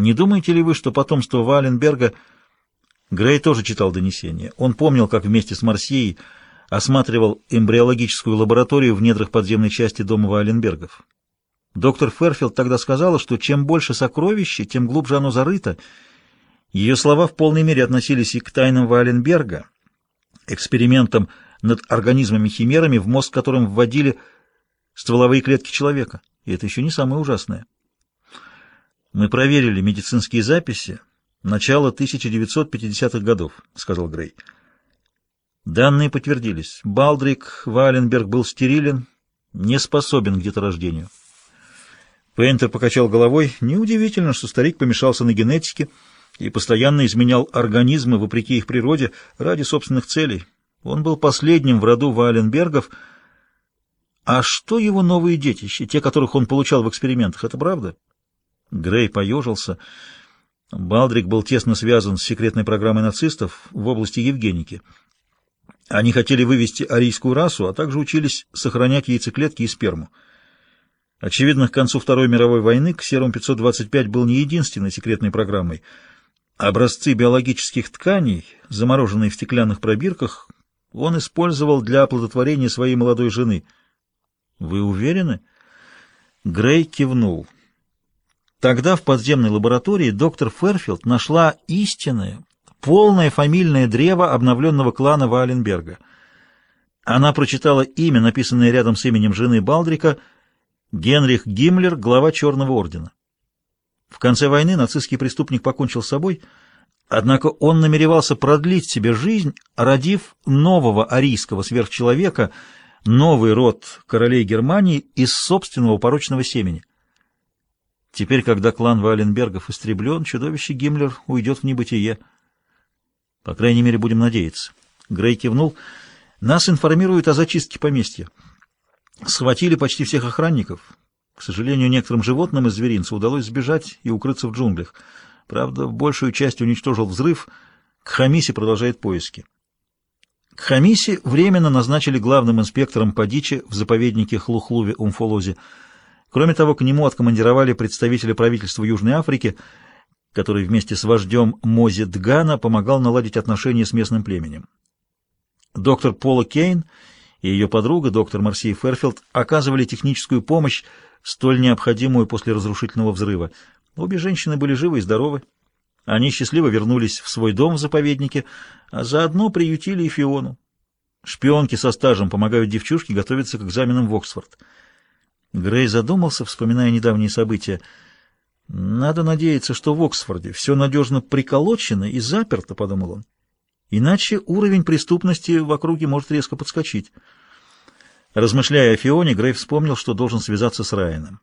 Не думаете ли вы, что потомство Валенберга... Грей тоже читал донесение. Он помнил, как вместе с Марсией осматривал эмбриологическую лабораторию в недрах подземной части дома Валенбергов. Доктор Ферфилд тогда сказала, что чем больше сокровища, тем глубже оно зарыто. Ее слова в полной мере относились и к тайнам Валенберга, экспериментам над организмами-химерами, в мозг которым вводили стволовые клетки человека. И это еще не самое ужасное. Мы проверили медицинские записи начала 1950-х годов, сказал Грей. Данные подтвердились. Балдрик Валенберг был стерилен, не способен к деторождению. Пейнтер покачал головой. Неудивительно, что старик помешался на генетике и постоянно изменял организмы вопреки их природе ради собственных целей. Он был последним в роду Валенбергов. А что его новые детища, те, которых он получал в экспериментах, это правда? Грей поежился. Балдрик был тесно связан с секретной программой нацистов в области Евгеники. Они хотели вывести арийскую расу, а также учились сохранять яйцеклетки и сперму. Очевидно, к концу Второй мировой войны Ксерум-525 был не единственной секретной программой. Образцы биологических тканей, замороженные в стеклянных пробирках, он использовал для оплодотворения своей молодой жены. «Вы уверены?» Грей кивнул. Тогда в подземной лаборатории доктор Ферфилд нашла истинное, полное фамильное древо обновленного клана Валенберга. Она прочитала имя, написанное рядом с именем жены Балдрика, Генрих Гиммлер, глава Черного Ордена. В конце войны нацистский преступник покончил с собой, однако он намеревался продлить себе жизнь, родив нового арийского сверхчеловека, новый род королей Германии из собственного порочного семени. Теперь, когда клан Валенбергов истреблен, чудовище Гиммлер уйдет в небытие. По крайней мере, будем надеяться. Грей кивнул. Нас информируют о зачистке поместья. Схватили почти всех охранников. К сожалению, некоторым животным из зверинца удалось сбежать и укрыться в джунглях. Правда, большую часть уничтожил взрыв. Кхамиси продолжает поиски. Кхамиси временно назначили главным инспектором по дичи в заповеднике Хлухлуве-Умфолозе. Кроме того, к нему откомандировали представителя правительства Южной Африки, который вместе с вождем Мози Дгана помогал наладить отношения с местным племенем. Доктор Пола Кейн и ее подруга, доктор Марсия Ферфилд, оказывали техническую помощь, столь необходимую после разрушительного взрыва. Обе женщины были живы и здоровы. Они счастливо вернулись в свой дом в заповеднике, а заодно приютили и Фиону. Шпионки со стажем помогают девчушке готовиться к экзаменам в Оксфорд. Грей задумался, вспоминая недавние события. «Надо надеяться, что в Оксфорде все надежно приколочено и заперто», — подумал он. «Иначе уровень преступности в округе может резко подскочить». Размышляя о Фионе, Грей вспомнил, что должен связаться с Райаном.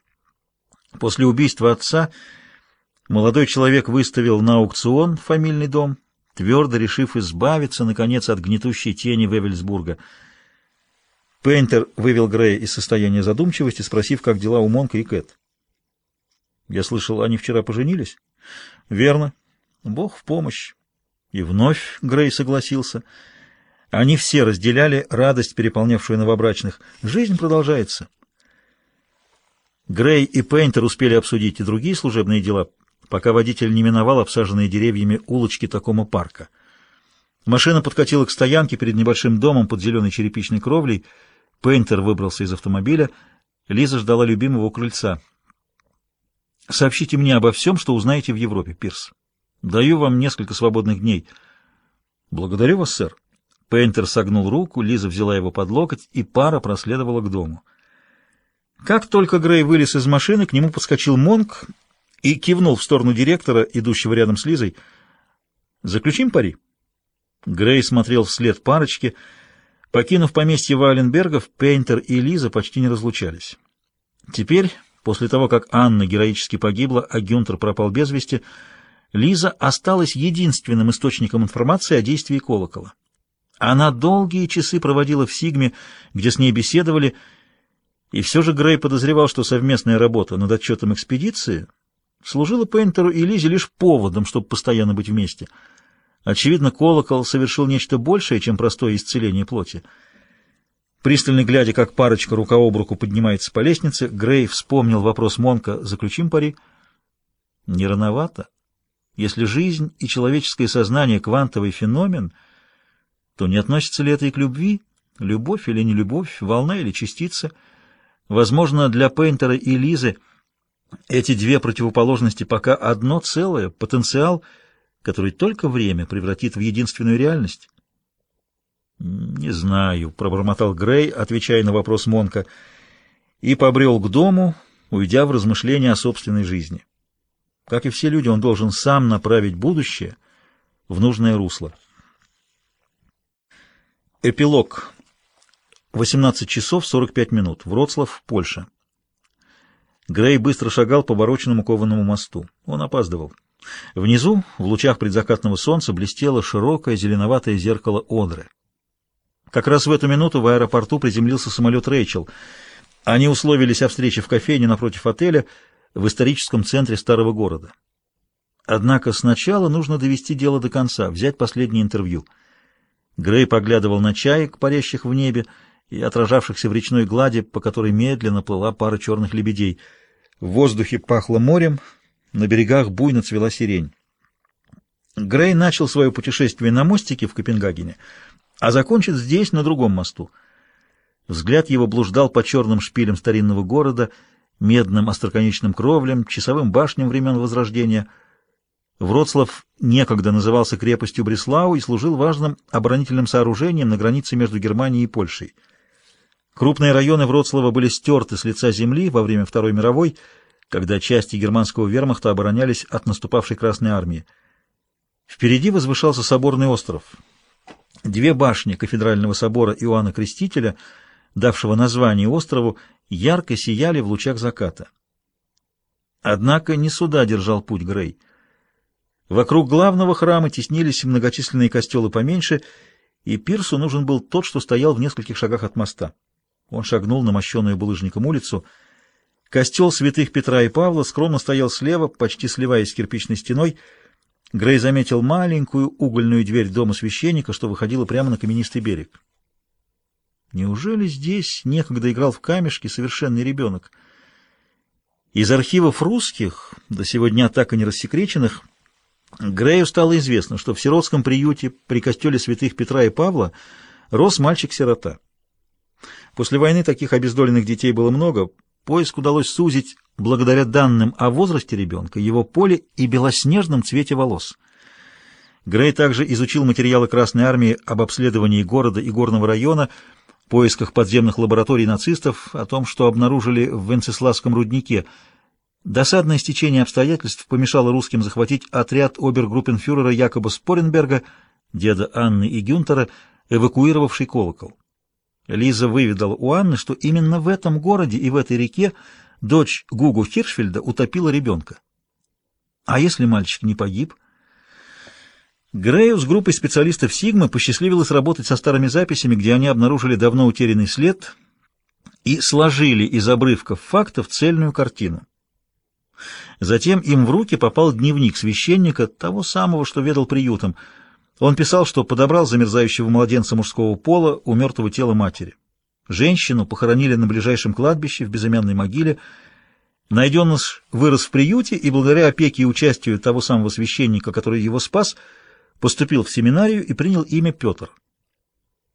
После убийства отца молодой человек выставил на аукцион фамильный дом, твердо решив избавиться, наконец, от гнетущей тени Вевельсбурга — Пейнтер вывел Грея из состояния задумчивости, спросив, как дела у Монка и Кэт. «Я слышал, они вчера поженились?» «Верно. Бог в помощь». И вновь Грей согласился. Они все разделяли радость, переполнявшую новобрачных. Жизнь продолжается. Грей и Пейнтер успели обсудить и другие служебные дела, пока водитель не миновал обсаженные деревьями улочки такого парка. Машина подкатила к стоянке перед небольшим домом под зеленой черепичной кровлей — Пейнтер выбрался из автомобиля. Лиза ждала любимого у крыльца. «Сообщите мне обо всем, что узнаете в Европе, Пирс. Даю вам несколько свободных дней». «Благодарю вас, сэр». Пейнтер согнул руку, Лиза взяла его под локоть, и пара проследовала к дому. Как только Грей вылез из машины, к нему подскочил Монк и кивнул в сторону директора, идущего рядом с Лизой. «Заключим пари?» Грей смотрел вслед парочки — Покинув поместье Валенбергов, Пейнтер и Лиза почти не разлучались. Теперь, после того, как Анна героически погибла, а Гюнтер пропал без вести, Лиза осталась единственным источником информации о действии колокола. Она долгие часы проводила в Сигме, где с ней беседовали, и все же Грей подозревал, что совместная работа над отчетом экспедиции служила Пейнтеру и Лизе лишь поводом, чтобы постоянно быть вместе — Очевидно, колокол совершил нечто большее, чем простое исцеление плоти. Пристально глядя, как парочка рука об руку поднимается по лестнице, Грей вспомнил вопрос Монка «Заключим пари?» Не рановато? Если жизнь и человеческое сознание — квантовый феномен, то не относится ли это и к любви? Любовь или не любовь, волна или частица? Возможно, для Пейнтера и Лизы эти две противоположности пока одно целое, потенциал, который только время превратит в единственную реальность. «Не знаю», — пробормотал Грей, отвечая на вопрос Монка, и побрел к дому, уйдя в размышления о собственной жизни. Как и все люди, он должен сам направить будущее в нужное русло. Эпилог. 18 часов 45 минут. Вроцлав, Польша. Грей быстро шагал по барочному кованому мосту. Он опаздывал. Внизу, в лучах предзакатного солнца, блестело широкое зеленоватое зеркало Одры. Как раз в эту минуту в аэропорту приземлился самолет Рэйчел. Они условились о встрече в кофейне напротив отеля — в историческом центре старого города. Однако сначала нужно довести дело до конца, взять последнее интервью. Грей поглядывал на чаек, парящих в небе, и отражавшихся в речной глади, по которой медленно плыла пара черных лебедей. В воздухе пахло морем, на берегах буйно цвела сирень. Грей начал свое путешествие на мостике в Копенгагене, а закончит здесь, на другом мосту. Взгляд его блуждал по черным шпилям старинного города — медным остроконечным кровлям, часовым башням времен Возрождения. Вроцлав некогда назывался крепостью Бреслау и служил важным оборонительным сооружением на границе между Германией и Польшей. Крупные районы Вроцлава были стерты с лица земли во время Второй мировой, когда части германского вермахта оборонялись от наступавшей Красной армии. Впереди возвышался соборный остров. Две башни кафедрального собора Иоанна Крестителя — давшего название острову, ярко сияли в лучах заката. Однако не сюда держал путь Грей. Вокруг главного храма теснились многочисленные костелы поменьше, и Пирсу нужен был тот, что стоял в нескольких шагах от моста. Он шагнул на мощенную булыжником улицу. Костел святых Петра и Павла скромно стоял слева, почти сливаясь с кирпичной стеной. Грей заметил маленькую угольную дверь дома священника, что выходила прямо на каменистый берег. Неужели здесь некогда играл в камешки совершенный ребенок? Из архивов русских, до сего дня так и не рассекреченных, Грею стало известно, что в сиротском приюте при костеле святых Петра и Павла рос мальчик-сирота. После войны таких обездоленных детей было много, поиск удалось сузить благодаря данным о возрасте ребенка, его поле и белоснежном цвете волос. Грей также изучил материалы Красной Армии об обследовании города и горного района, поисках подземных лабораторий нацистов, о том, что обнаружили в Венцеславском руднике. Досадное стечение обстоятельств помешало русским захватить отряд обергруппенфюрера Якоба Споренберга, деда Анны и Гюнтера, эвакуировавший колокол. Лиза выведала у Анны, что именно в этом городе и в этой реке дочь Гугу Хиршфельда утопила ребенка. А если мальчик не погиб — Грею с группой специалистов Сигмы посчастливилось работать со старыми записями, где они обнаружили давно утерянный след и сложили из обрывков фактов цельную картину. Затем им в руки попал дневник священника, того самого, что ведал приютом. Он писал, что подобрал замерзающего младенца мужского пола у мертвого тела матери. Женщину похоронили на ближайшем кладбище в безымянной могиле. Найденыш вырос в приюте, и благодаря опеке и участию того самого священника, который его спас, поступил в семинарию и принял имя Петр.